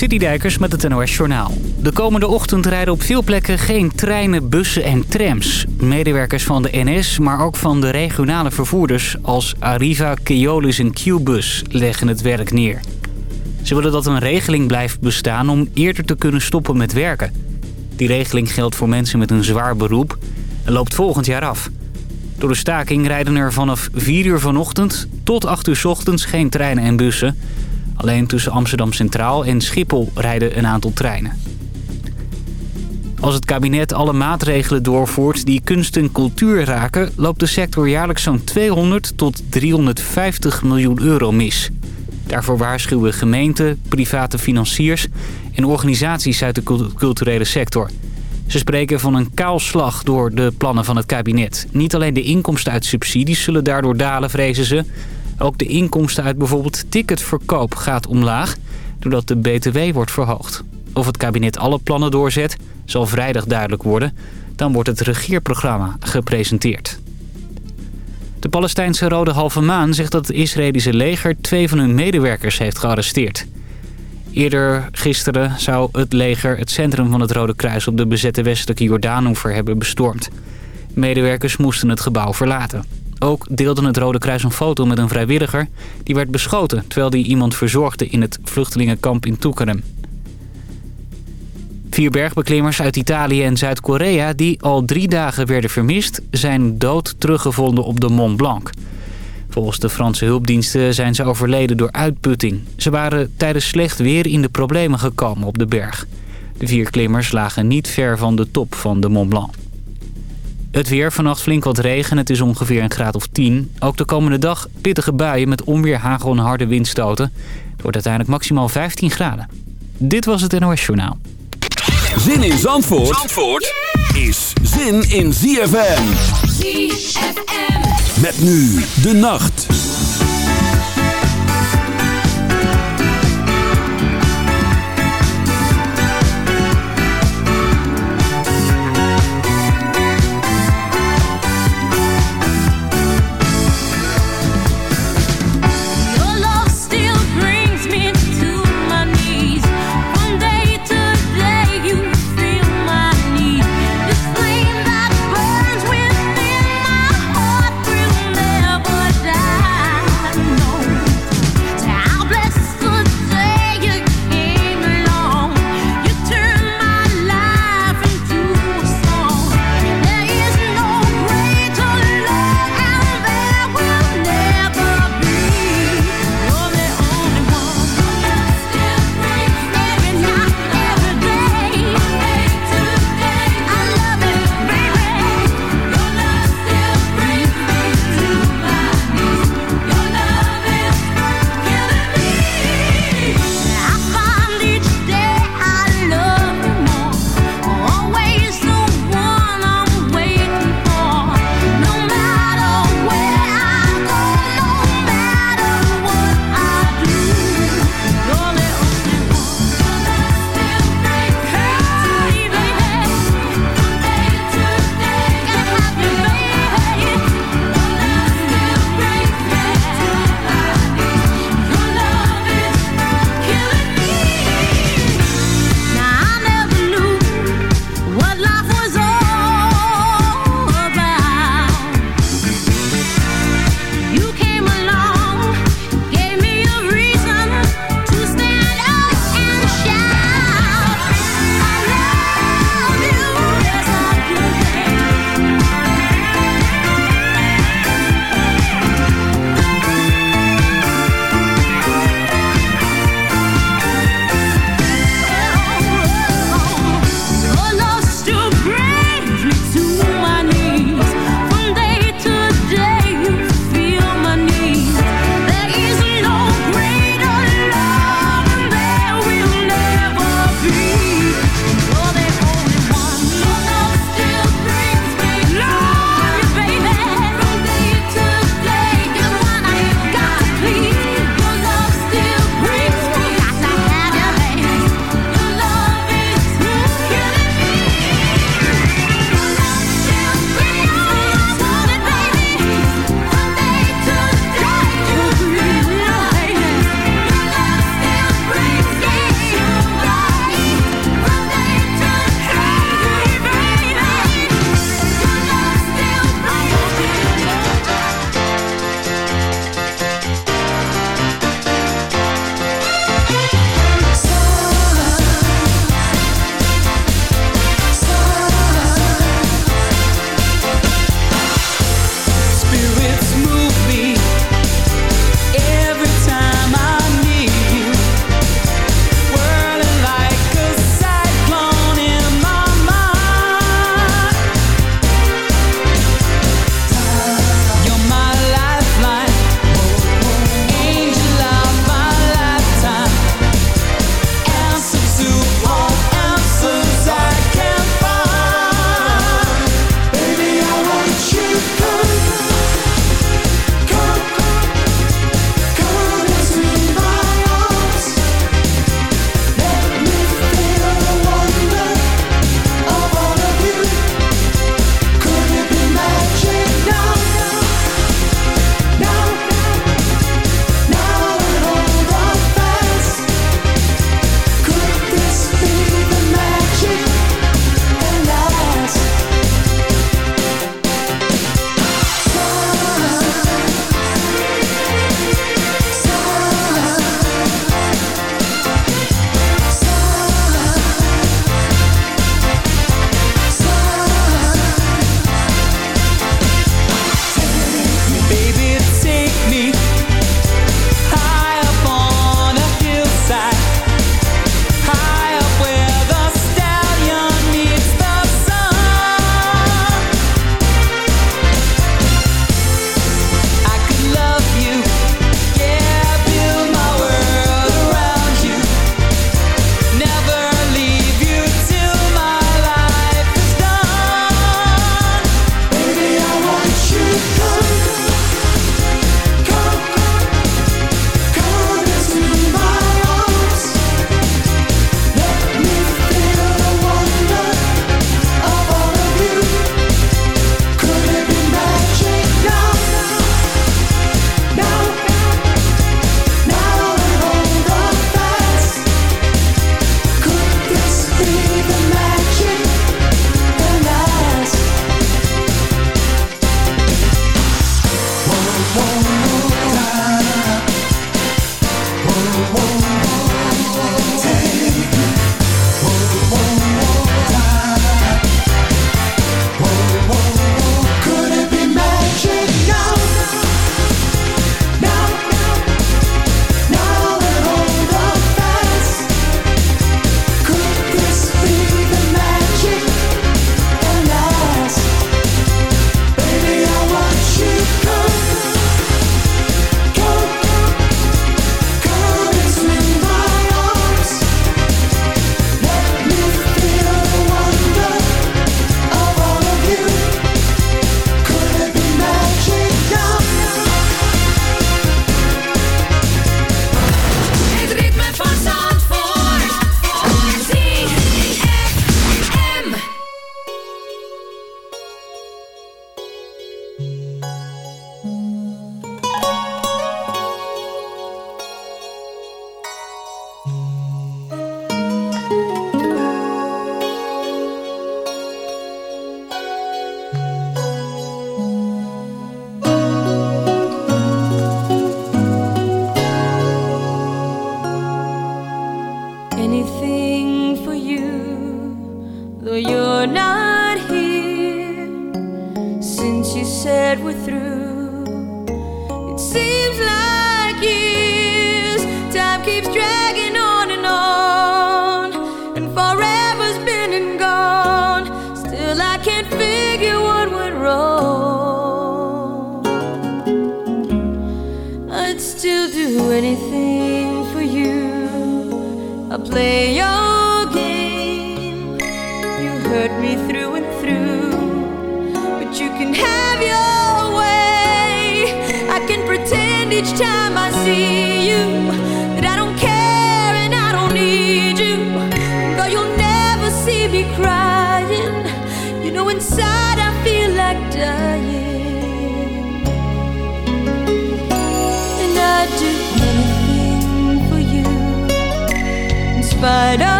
Citydijkers met het NOS Journaal. De komende ochtend rijden op veel plekken geen treinen, bussen en trams. Medewerkers van de NS, maar ook van de regionale vervoerders... als Arriva, Keolis en Qbus leggen het werk neer. Ze willen dat een regeling blijft bestaan om eerder te kunnen stoppen met werken. Die regeling geldt voor mensen met een zwaar beroep en loopt volgend jaar af. Door de staking rijden er vanaf 4 uur vanochtend tot 8 uur ochtends geen treinen en bussen... Alleen tussen Amsterdam Centraal en Schiphol rijden een aantal treinen. Als het kabinet alle maatregelen doorvoert die kunst en cultuur raken... loopt de sector jaarlijks zo'n 200 tot 350 miljoen euro mis. Daarvoor waarschuwen gemeenten, private financiers en organisaties uit de culturele sector. Ze spreken van een kaalslag door de plannen van het kabinet. Niet alleen de inkomsten uit subsidies zullen daardoor dalen, vrezen ze... Ook de inkomsten uit bijvoorbeeld ticketverkoop gaat omlaag... doordat de BTW wordt verhoogd. Of het kabinet alle plannen doorzet, zal vrijdag duidelijk worden. Dan wordt het regeerprogramma gepresenteerd. De Palestijnse Rode Halve Maan zegt dat het Israëlische leger... twee van hun medewerkers heeft gearresteerd. Eerder gisteren zou het leger het centrum van het Rode Kruis... op de bezette westelijke Jordaanoever hebben bestormd. Medewerkers moesten het gebouw verlaten. Ook deelde het Rode Kruis een foto met een vrijwilliger. Die werd beschoten terwijl die iemand verzorgde in het vluchtelingenkamp in Toekerem. Vier bergbeklimmers uit Italië en Zuid-Korea die al drie dagen werden vermist... zijn dood teruggevonden op de Mont Blanc. Volgens de Franse hulpdiensten zijn ze overleden door uitputting. Ze waren tijdens slecht weer in de problemen gekomen op de berg. De vier klimmers lagen niet ver van de top van de Mont Blanc. Het weer, vannacht flink wat regen. Het is ongeveer een graad of 10. Ook de komende dag pittige buien met onweer, hagel en harde windstoten. Het wordt uiteindelijk maximaal 15 graden. Dit was het NOS Journaal. Zin in Zandvoort, Zandvoort is zin in ZFM. ZFM. Met nu de nacht.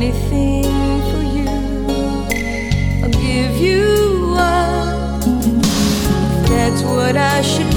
anything for you. I'll give you up. That's what I should.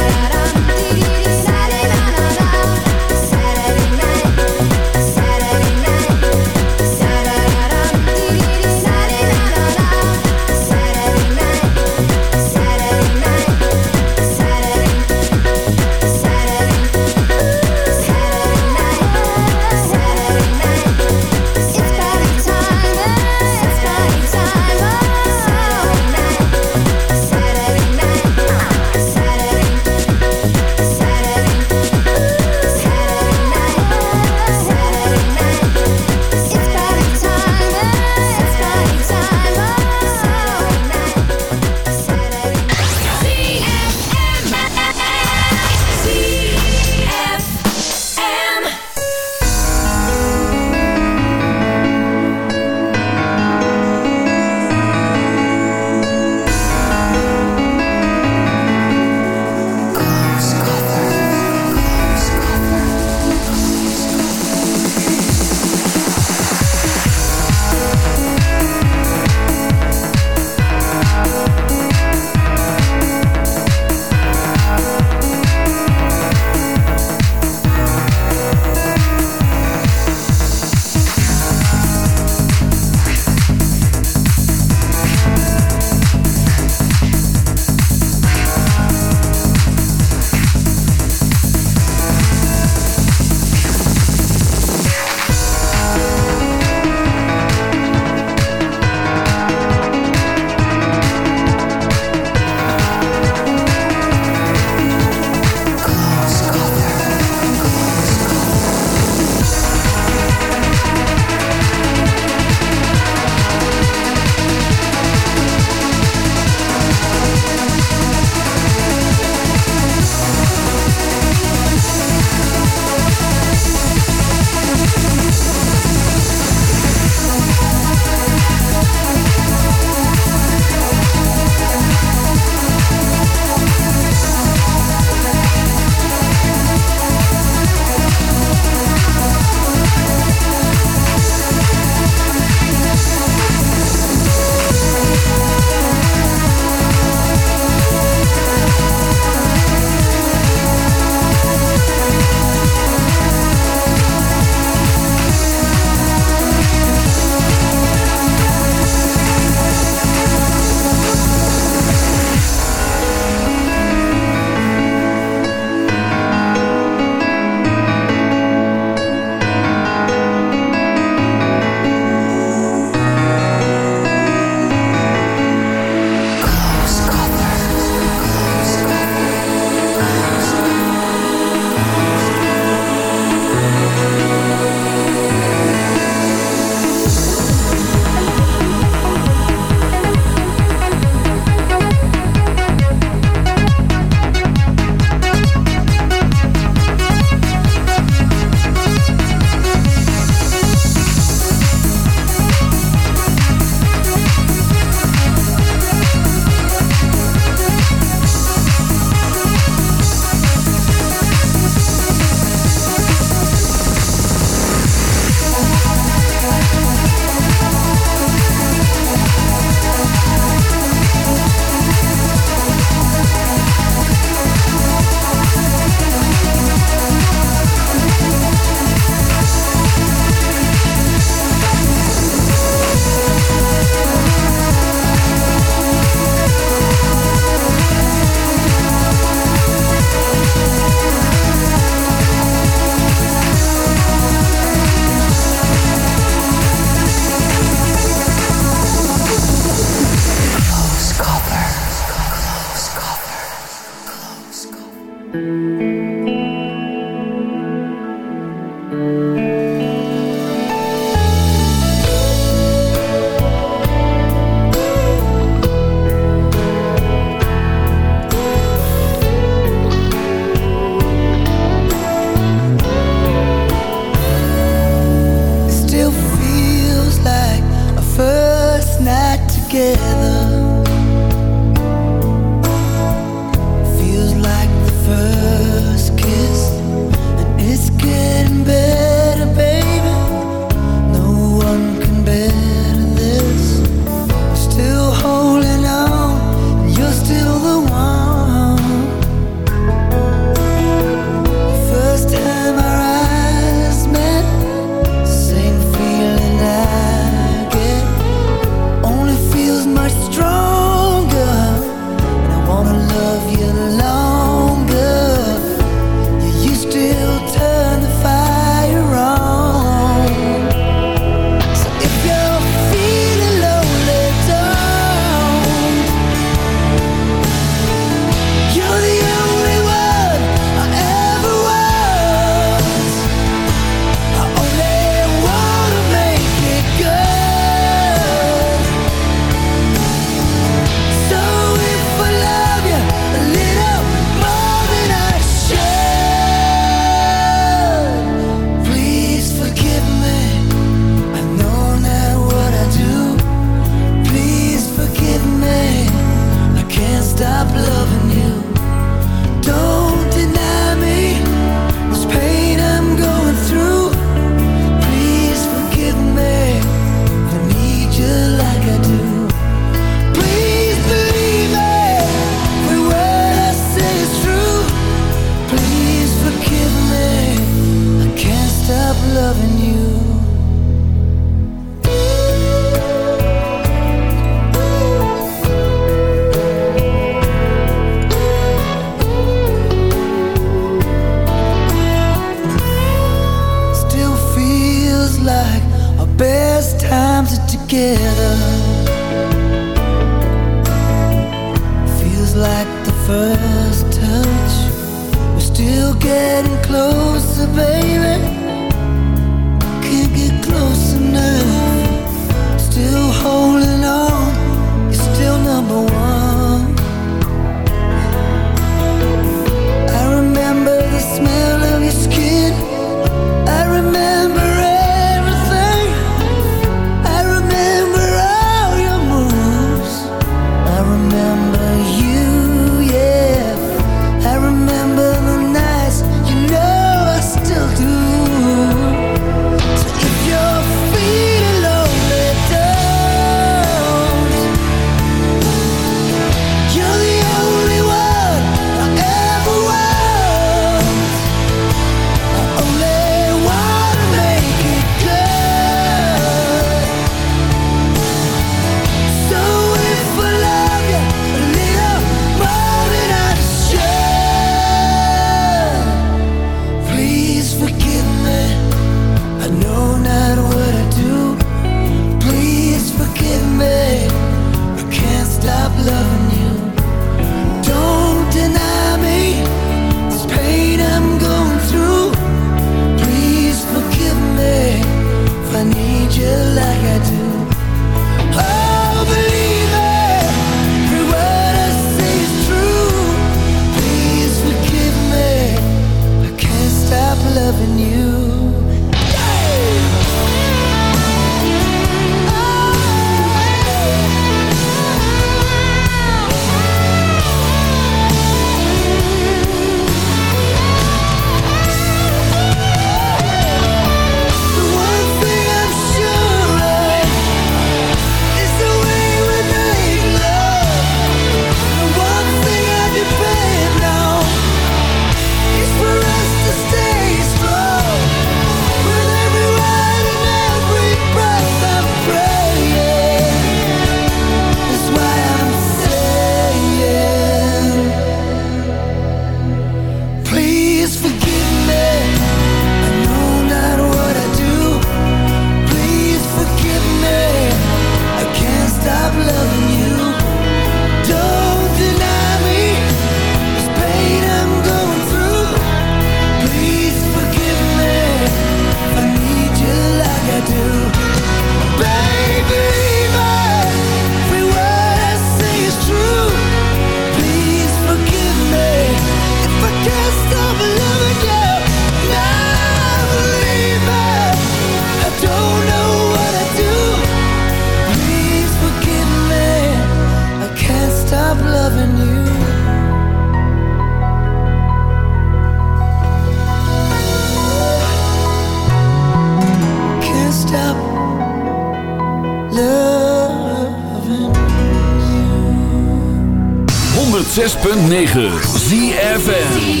106.9 ZFN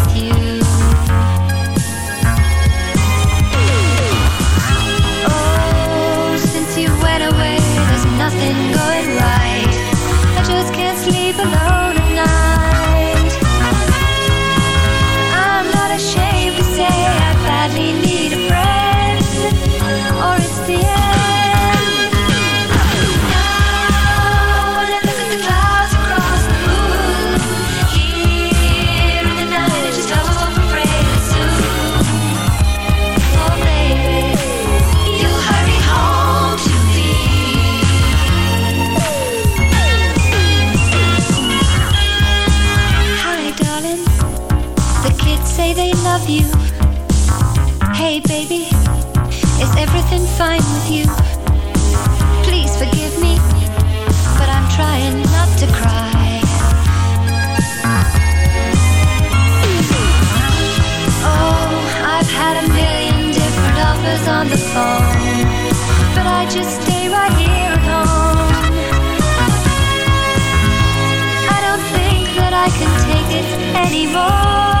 it anymore.